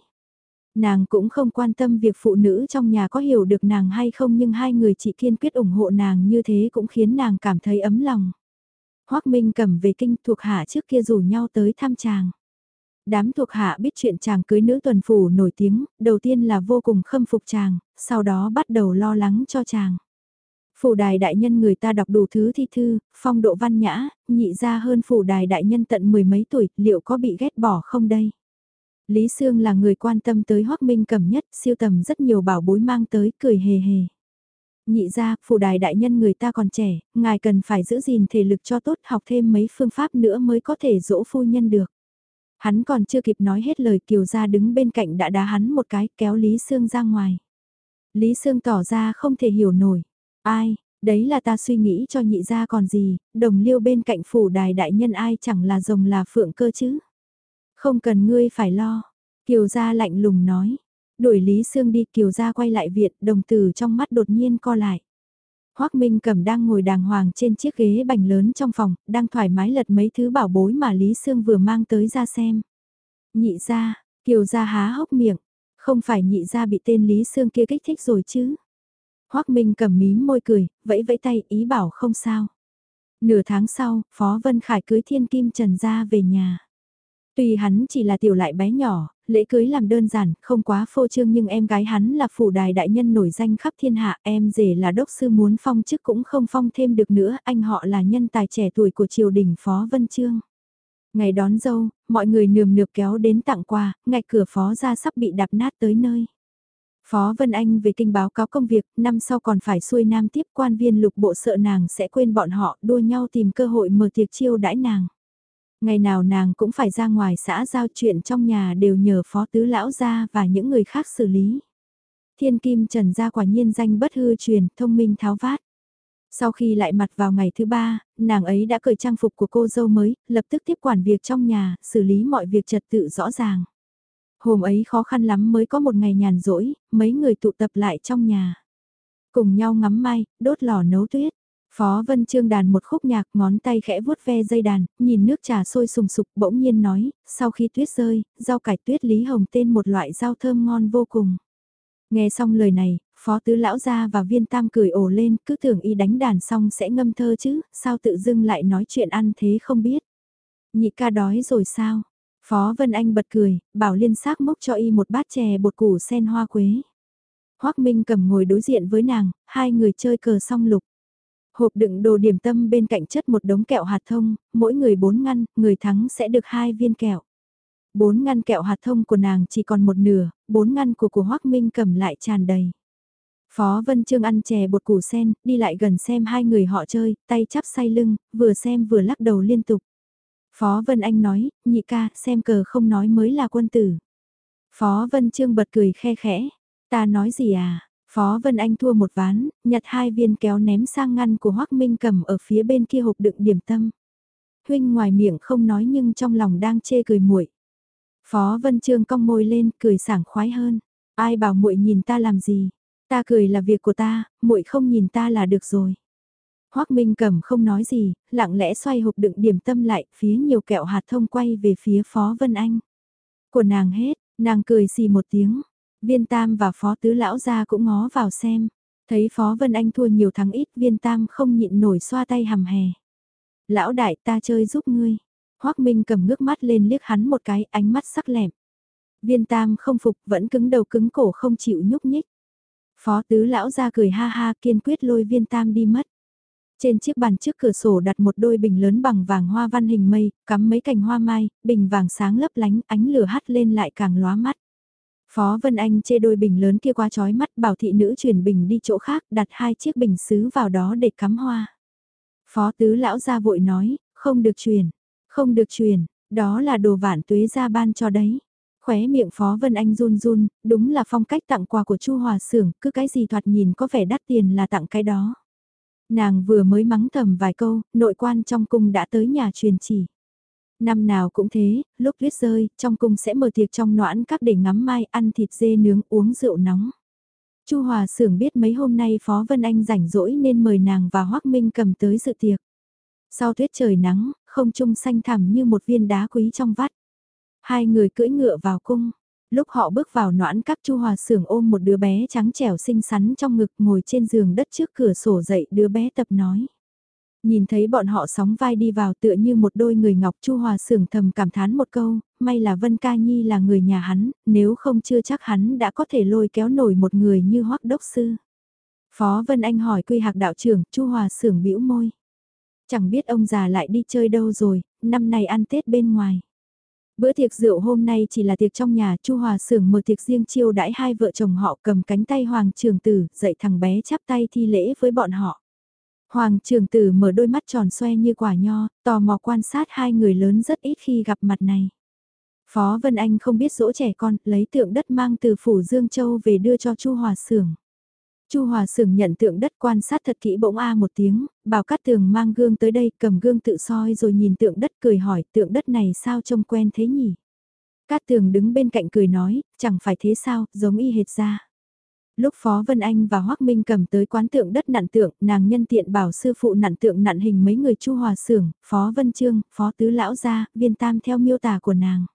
Nàng cũng không quan tâm việc phụ nữ trong nhà có hiểu được nàng hay không nhưng hai người chị kiên quyết ủng hộ nàng như thế cũng khiến nàng cảm thấy ấm lòng. Hoác Minh cầm về kinh thuộc hạ trước kia rủ nhau tới thăm chàng. Đám thuộc hạ biết chuyện chàng cưới nữ tuần phủ nổi tiếng, đầu tiên là vô cùng khâm phục chàng, sau đó bắt đầu lo lắng cho chàng. Phủ đài đại nhân người ta đọc đủ thứ thi thư, phong độ văn nhã, nhị ra hơn phủ đài đại nhân tận mười mấy tuổi, liệu có bị ghét bỏ không đây? Lý Sương là người quan tâm tới Hoác Minh Cẩm nhất, siêu tầm rất nhiều bảo bối mang tới, cười hề hề. Nhị ra, phủ đài đại nhân người ta còn trẻ, ngài cần phải giữ gìn thể lực cho tốt học thêm mấy phương pháp nữa mới có thể dỗ phu nhân được. Hắn còn chưa kịp nói hết lời kiều gia đứng bên cạnh đã đá hắn một cái kéo Lý Sương ra ngoài. Lý Sương tỏ ra không thể hiểu nổi. Ai, đấy là ta suy nghĩ cho nhị gia còn gì, đồng liêu bên cạnh phủ đài đại nhân ai chẳng là rồng là phượng cơ chứ. Không cần ngươi phải lo. Kiều gia lạnh lùng nói. Đuổi Lý Sương đi Kiều gia quay lại viện đồng tử trong mắt đột nhiên co lại. Hoác Minh cẩm đang ngồi đàng hoàng trên chiếc ghế bành lớn trong phòng, đang thoải mái lật mấy thứ bảo bối mà Lý Sương vừa mang tới ra xem. Nhị ra, Kiều gia há hốc miệng, không phải nhị ra bị tên Lý Sương kia kích thích rồi chứ. Hoác Minh cẩm mím môi cười, vẫy vẫy tay ý bảo không sao. Nửa tháng sau, Phó Vân Khải cưới thiên kim trần ra về nhà. Tuy hắn chỉ là tiểu lại bé nhỏ, lễ cưới làm đơn giản, không quá phô trương nhưng em gái hắn là phủ đài đại nhân nổi danh khắp thiên hạ, em rể là đốc sư muốn phong chức cũng không phong thêm được nữa, anh họ là nhân tài trẻ tuổi của triều đình Phó Vân Trương. Ngày đón dâu, mọi người nườm nượp kéo đến tặng quà, ngạch cửa phó ra sắp bị đạp nát tới nơi. Phó Vân Anh về kinh báo cáo công việc, năm sau còn phải xuôi nam tiếp quan viên lục bộ sợ nàng sẽ quên bọn họ đua nhau tìm cơ hội mở tiệc chiêu đãi nàng. Ngày nào nàng cũng phải ra ngoài xã giao chuyện trong nhà đều nhờ phó tứ lão ra và những người khác xử lý. Thiên kim trần gia quả nhiên danh bất hư truyền, thông minh tháo vát. Sau khi lại mặt vào ngày thứ ba, nàng ấy đã cởi trang phục của cô dâu mới, lập tức tiếp quản việc trong nhà, xử lý mọi việc trật tự rõ ràng. Hôm ấy khó khăn lắm mới có một ngày nhàn rỗi, mấy người tụ tập lại trong nhà. Cùng nhau ngắm mai, đốt lò nấu tuyết. Phó Vân Trương đàn một khúc nhạc ngón tay khẽ vuốt ve dây đàn, nhìn nước trà sôi sùng sục bỗng nhiên nói, sau khi tuyết rơi, rau cải tuyết lý hồng tên một loại rau thơm ngon vô cùng. Nghe xong lời này, Phó Tứ Lão ra và viên tam cười ồ lên, cứ tưởng y đánh đàn xong sẽ ngâm thơ chứ, sao tự dưng lại nói chuyện ăn thế không biết. Nhị ca đói rồi sao? Phó Vân Anh bật cười, bảo liên xác mốc cho y một bát chè bột củ sen hoa quế. Hoác Minh cầm ngồi đối diện với nàng, hai người chơi cờ song lục. Hộp đựng đồ điểm tâm bên cạnh chất một đống kẹo hạt thông, mỗi người bốn ngăn, người thắng sẽ được hai viên kẹo. Bốn ngăn kẹo hạt thông của nàng chỉ còn một nửa, bốn ngăn của của Hoác Minh cầm lại tràn đầy. Phó Vân Trương ăn chè bột củ sen, đi lại gần xem hai người họ chơi, tay chắp say lưng, vừa xem vừa lắc đầu liên tục. Phó Vân Anh nói, nhị ca, xem cờ không nói mới là quân tử. Phó Vân Trương bật cười khe khẽ, ta nói gì à, Phó Vân Anh thua một ván, nhặt hai viên kéo ném sang ngăn của Hoắc Minh cầm ở phía bên kia hộp đựng điểm tâm. Huynh ngoài miệng không nói nhưng trong lòng đang chê cười muội. Phó Vân Trương cong môi lên, cười sảng khoái hơn. Ai bảo muội nhìn ta làm gì? Ta cười là việc của ta, muội không nhìn ta là được rồi. Hoắc Minh Cẩm không nói gì, lặng lẽ xoay hộp đựng điểm tâm lại, phía nhiều kẹo hạt thông quay về phía Phó Vân Anh. Của nàng hết, nàng cười xì một tiếng, Viên Tam và Phó Tứ Lão ra cũng ngó vào xem. Thấy Phó Vân Anh thua nhiều thắng ít Viên Tam không nhịn nổi xoa tay hầm hè. Lão đại ta chơi giúp ngươi. Hoác Minh cầm ngước mắt lên liếc hắn một cái ánh mắt sắc lẹm. Viên Tam không phục vẫn cứng đầu cứng cổ không chịu nhúc nhích. Phó Tứ Lão ra cười ha ha kiên quyết lôi Viên Tam đi mất. Trên chiếc bàn trước cửa sổ đặt một đôi bình lớn bằng vàng hoa văn hình mây, cắm mấy cành hoa mai, bình vàng sáng lấp lánh, ánh lửa hắt lên lại càng lóa mắt. Phó Vân Anh chê đôi bình lớn kia qua chói mắt bảo thị nữ chuyển bình đi chỗ khác đặt hai chiếc bình xứ vào đó để cắm hoa. Phó tứ lão ra vội nói, không được truyền, không được truyền, đó là đồ vạn tuế ra ban cho đấy. Khóe miệng Phó Vân Anh run run, đúng là phong cách tặng quà của Chu Hòa Sưởng, cứ cái gì thoạt nhìn có vẻ đắt tiền là tặng cái đó. Nàng vừa mới mắng thầm vài câu, nội quan trong cung đã tới nhà truyền chỉ. Năm nào cũng thế, lúc tuyết rơi, trong cung sẽ mở tiệc trong noãn các để ngắm mai, ăn thịt dê nướng, uống rượu nóng. Chu Hòa Sưởng biết mấy hôm nay Phó Vân Anh rảnh rỗi nên mời nàng và Hoắc Minh cầm tới dự tiệc. Sau tuyết trời nắng, không trung xanh thẳm như một viên đá quý trong vắt. Hai người cưỡi ngựa vào cung. Lúc họ bước vào noãn các Chu Hòa Sưởng ôm một đứa bé trắng trẻo xinh xắn trong ngực ngồi trên giường đất trước cửa sổ dậy đứa bé tập nói. Nhìn thấy bọn họ sóng vai đi vào tựa như một đôi người ngọc Chu Hòa sưởng thầm cảm thán một câu, may là Vân Ca Nhi là người nhà hắn, nếu không chưa chắc hắn đã có thể lôi kéo nổi một người như Hoắc Đốc Sư. Phó Vân Anh hỏi quy hạc đạo trưởng, Chu Hòa sưởng bĩu môi. Chẳng biết ông già lại đi chơi đâu rồi, năm nay ăn Tết bên ngoài. Bữa tiệc rượu hôm nay chỉ là tiệc trong nhà, Chu Hòa Sưởng mở tiệc riêng chiêu đãi hai vợ chồng họ cầm cánh tay Hoàng Trường Tử, dạy thằng bé chắp tay thi lễ với bọn họ. Hoàng trường tử mở đôi mắt tròn xoe như quả nho, tò mò quan sát hai người lớn rất ít khi gặp mặt này. Phó Vân Anh không biết dỗ trẻ con, lấy tượng đất mang từ phủ Dương Châu về đưa cho Chu Hòa Sưởng. Chu Hòa Sưởng nhận tượng đất quan sát thật kỹ bỗng a một tiếng, bảo Cát Tường mang gương tới đây, cầm gương tự soi rồi nhìn tượng đất cười hỏi, tượng đất này sao trông quen thế nhỉ? Cát Tường đứng bên cạnh cười nói, chẳng phải thế sao, giống y hệt ra. Lúc Phó Vân Anh và Hoác Minh cầm tới quán tượng đất nặn tượng, nàng nhân tiện bảo sư phụ nặn tượng nặn hình mấy người chu hòa sưởng, Phó Vân Trương, Phó Tứ Lão Gia, Viên Tam theo miêu tả của nàng.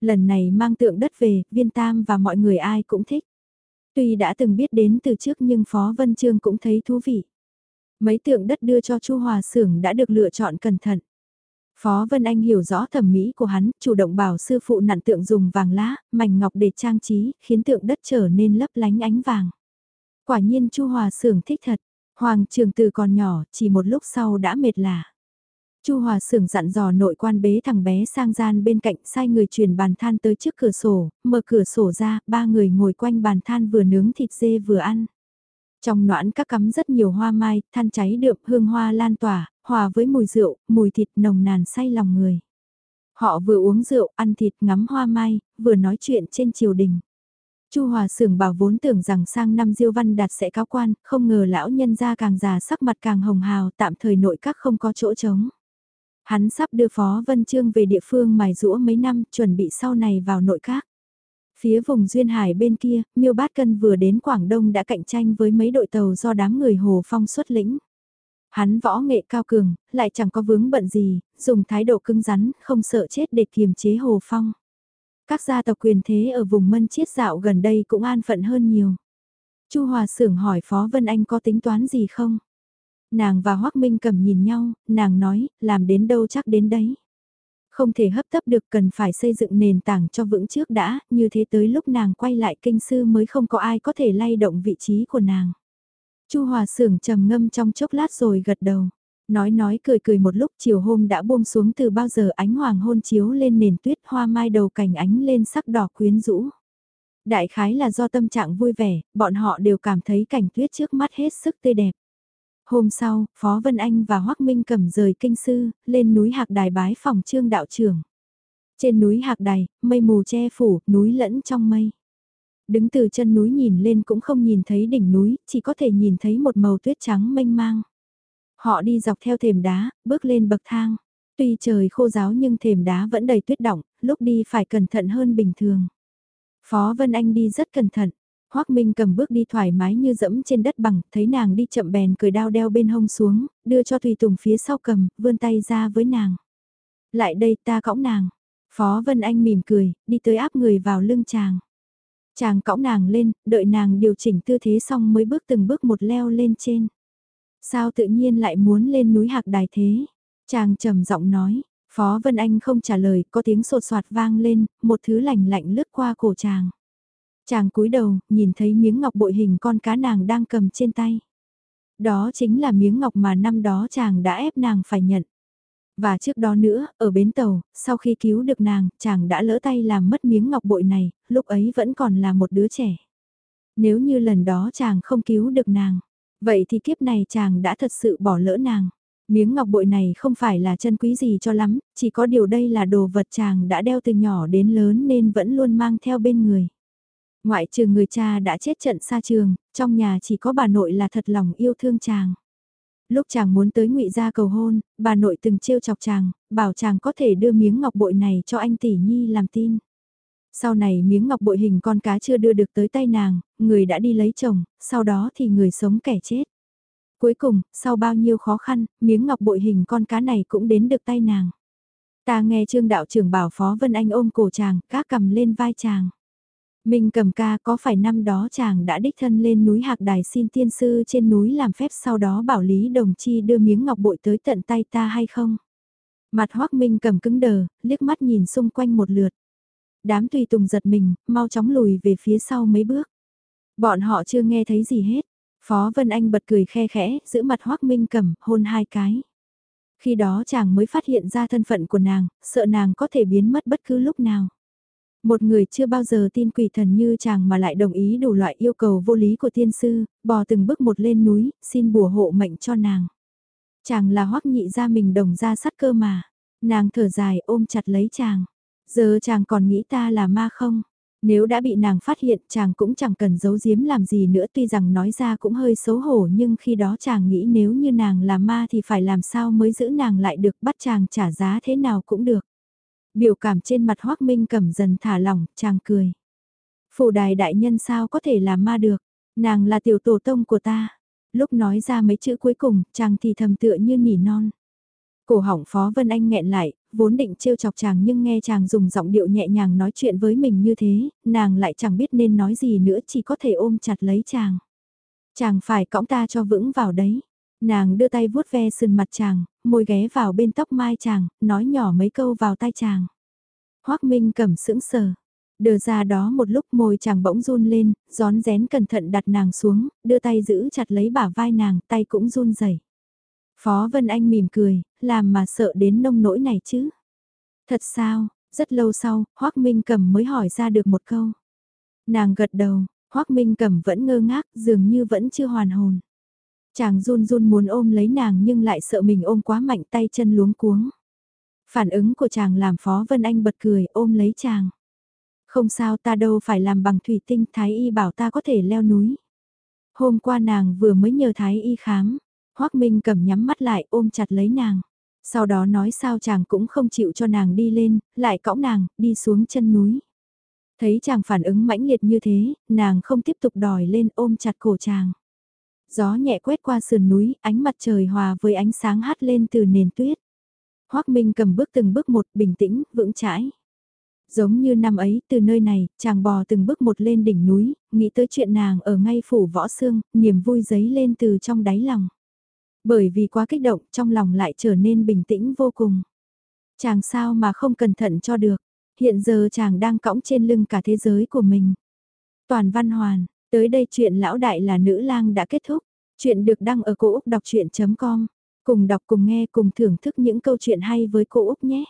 Lần này mang tượng đất về, Viên Tam và mọi người ai cũng thích. Tuy đã từng biết đến từ trước nhưng Phó Vân Trương cũng thấy thú vị. Mấy tượng đất đưa cho Chu Hòa Sưởng đã được lựa chọn cẩn thận. Phó Vân Anh hiểu rõ thẩm mỹ của hắn, chủ động bảo sư phụ nặn tượng dùng vàng lá, mảnh ngọc để trang trí, khiến tượng đất trở nên lấp lánh ánh vàng. Quả nhiên Chu Hòa Sưởng thích thật, Hoàng Trường Từ còn nhỏ, chỉ một lúc sau đã mệt lả. Chu Hòa Sưởng dặn dò nội quan bế thằng bé sang gian bên cạnh sai người truyền bàn than tới trước cửa sổ, mở cửa sổ ra, ba người ngồi quanh bàn than vừa nướng thịt dê vừa ăn. Trong noãn các cắm rất nhiều hoa mai, than cháy đượm hương hoa lan tỏa, hòa với mùi rượu, mùi thịt nồng nàn say lòng người. Họ vừa uống rượu, ăn thịt, ngắm hoa mai, vừa nói chuyện trên triều đình. Chu Hòa Sưởng bảo vốn tưởng rằng sang năm Diêu Văn Đạt sẽ cáo quan, không ngờ lão nhân gia càng già sắc mặt càng hồng hào, tạm thời nội các không có chỗ trống. Hắn sắp đưa Phó Vân Trương về địa phương mài rũa mấy năm, chuẩn bị sau này vào nội các. Phía vùng Duyên Hải bên kia, Miêu Bát Cân vừa đến Quảng Đông đã cạnh tranh với mấy đội tàu do đám người Hồ Phong xuất lĩnh. Hắn võ nghệ cao cường, lại chẳng có vướng bận gì, dùng thái độ cứng rắn, không sợ chết để kiềm chế Hồ Phong. Các gia tộc quyền thế ở vùng mân chiết dạo gần đây cũng an phận hơn nhiều. Chu Hòa Sưởng hỏi Phó Vân Anh có tính toán gì không? Nàng và Hoác Minh cầm nhìn nhau, nàng nói, làm đến đâu chắc đến đấy. Không thể hấp tấp được cần phải xây dựng nền tảng cho vững trước đã, như thế tới lúc nàng quay lại kinh sư mới không có ai có thể lay động vị trí của nàng. Chu Hòa Sưởng trầm ngâm trong chốc lát rồi gật đầu. Nói nói cười cười một lúc chiều hôm đã buông xuống từ bao giờ ánh hoàng hôn chiếu lên nền tuyết hoa mai đầu cành ánh lên sắc đỏ quyến rũ. Đại khái là do tâm trạng vui vẻ, bọn họ đều cảm thấy cảnh tuyết trước mắt hết sức tươi đẹp. Hôm sau, Phó Vân Anh và Hoắc Minh cầm rời kinh sư, lên núi Hạc Đài bái phòng trương đạo trưởng. Trên núi Hạc Đài, mây mù che phủ, núi lẫn trong mây. Đứng từ chân núi nhìn lên cũng không nhìn thấy đỉnh núi, chỉ có thể nhìn thấy một màu tuyết trắng mênh mang. Họ đi dọc theo thềm đá, bước lên bậc thang. Tuy trời khô giáo nhưng thềm đá vẫn đầy tuyết động, lúc đi phải cẩn thận hơn bình thường. Phó Vân Anh đi rất cẩn thận. Hoác Minh cầm bước đi thoải mái như dẫm trên đất bằng, thấy nàng đi chậm bèn cười đao đeo bên hông xuống, đưa cho Tùy Tùng phía sau cầm, vươn tay ra với nàng. Lại đây ta cõng nàng. Phó Vân Anh mỉm cười, đi tới áp người vào lưng chàng. Chàng cõng nàng lên, đợi nàng điều chỉnh tư thế xong mới bước từng bước một leo lên trên. Sao tự nhiên lại muốn lên núi hạc đài thế? Chàng trầm giọng nói, Phó Vân Anh không trả lời, có tiếng sột soạt vang lên, một thứ lạnh lạnh lướt qua cổ chàng. Chàng cúi đầu, nhìn thấy miếng ngọc bội hình con cá nàng đang cầm trên tay. Đó chính là miếng ngọc mà năm đó chàng đã ép nàng phải nhận. Và trước đó nữa, ở bến tàu, sau khi cứu được nàng, chàng đã lỡ tay làm mất miếng ngọc bội này, lúc ấy vẫn còn là một đứa trẻ. Nếu như lần đó chàng không cứu được nàng, vậy thì kiếp này chàng đã thật sự bỏ lỡ nàng. Miếng ngọc bội này không phải là chân quý gì cho lắm, chỉ có điều đây là đồ vật chàng đã đeo từ nhỏ đến lớn nên vẫn luôn mang theo bên người. Ngoại trừ người cha đã chết trận xa trường, trong nhà chỉ có bà nội là thật lòng yêu thương chàng. Lúc chàng muốn tới ngụy gia cầu hôn, bà nội từng trêu chọc chàng, bảo chàng có thể đưa miếng ngọc bội này cho anh tỷ nhi làm tin. Sau này miếng ngọc bội hình con cá chưa đưa được tới tay nàng, người đã đi lấy chồng, sau đó thì người sống kẻ chết. Cuối cùng, sau bao nhiêu khó khăn, miếng ngọc bội hình con cá này cũng đến được tay nàng. Ta nghe trương đạo trưởng bảo Phó Vân Anh ôm cổ chàng, cá cầm lên vai chàng. Minh cầm ca có phải năm đó chàng đã đích thân lên núi Hạc Đài xin tiên sư trên núi làm phép sau đó bảo Lý Đồng Chi đưa miếng ngọc bội tới tận tay ta hay không? Mặt Hoác Minh cầm cứng đờ, liếc mắt nhìn xung quanh một lượt. Đám tùy tùng giật mình, mau chóng lùi về phía sau mấy bước. Bọn họ chưa nghe thấy gì hết. Phó Vân Anh bật cười khe khẽ, giữ mặt Hoác Minh cầm, hôn hai cái. Khi đó chàng mới phát hiện ra thân phận của nàng, sợ nàng có thể biến mất bất cứ lúc nào. Một người chưa bao giờ tin quỷ thần như chàng mà lại đồng ý đủ loại yêu cầu vô lý của tiên sư, bò từng bước một lên núi, xin bùa hộ mệnh cho nàng. Chàng là hoắc nhị ra mình đồng ra sắt cơ mà. Nàng thở dài ôm chặt lấy chàng. Giờ chàng còn nghĩ ta là ma không? Nếu đã bị nàng phát hiện chàng cũng chẳng cần giấu giếm làm gì nữa tuy rằng nói ra cũng hơi xấu hổ nhưng khi đó chàng nghĩ nếu như nàng là ma thì phải làm sao mới giữ nàng lại được bắt chàng trả giá thế nào cũng được. Biểu cảm trên mặt Hoác Minh cầm dần thả lỏng, chàng cười. Phủ đài đại nhân sao có thể là ma được, nàng là tiểu tổ tông của ta. Lúc nói ra mấy chữ cuối cùng, chàng thì thầm tựa như nỉ non. Cổ hỏng Phó Vân Anh nghẹn lại, vốn định trêu chọc chàng nhưng nghe chàng dùng giọng điệu nhẹ nhàng nói chuyện với mình như thế, nàng lại chẳng biết nên nói gì nữa chỉ có thể ôm chặt lấy chàng. Chàng phải cõng ta cho vững vào đấy. Nàng đưa tay vuốt ve sườn mặt chàng, môi ghé vào bên tóc mai chàng, nói nhỏ mấy câu vào tai chàng. Hoác Minh cầm sững sờ. Đờ ra đó một lúc môi chàng bỗng run lên, gión rén cẩn thận đặt nàng xuống, đưa tay giữ chặt lấy bả vai nàng, tay cũng run rẩy. Phó Vân Anh mỉm cười, làm mà sợ đến nông nỗi này chứ. Thật sao, rất lâu sau, Hoác Minh cầm mới hỏi ra được một câu. Nàng gật đầu, Hoác Minh cầm vẫn ngơ ngác, dường như vẫn chưa hoàn hồn. Chàng run run muốn ôm lấy nàng nhưng lại sợ mình ôm quá mạnh tay chân luống cuống. Phản ứng của chàng làm Phó Vân Anh bật cười ôm lấy chàng. Không sao ta đâu phải làm bằng thủy tinh Thái Y bảo ta có thể leo núi. Hôm qua nàng vừa mới nhờ Thái Y khám. Hoác Minh cầm nhắm mắt lại ôm chặt lấy nàng. Sau đó nói sao chàng cũng không chịu cho nàng đi lên, lại cõng nàng, đi xuống chân núi. Thấy chàng phản ứng mãnh liệt như thế, nàng không tiếp tục đòi lên ôm chặt cổ chàng. Gió nhẹ quét qua sườn núi, ánh mặt trời hòa với ánh sáng hắt lên từ nền tuyết. Hoác Minh cầm bước từng bước một bình tĩnh, vững chãi. Giống như năm ấy, từ nơi này, chàng bò từng bước một lên đỉnh núi, nghĩ tới chuyện nàng ở ngay phủ võ xương, niềm vui giấy lên từ trong đáy lòng. Bởi vì quá kích động, trong lòng lại trở nên bình tĩnh vô cùng. Chàng sao mà không cẩn thận cho được, hiện giờ chàng đang cõng trên lưng cả thế giới của mình. Toàn văn hoàn, tới đây chuyện lão đại là nữ lang đã kết thúc, chuyện được đăng ở cổ Úc đọc chuyện.com. Cùng đọc cùng nghe cùng thưởng thức những câu chuyện hay với cô Úc nhé.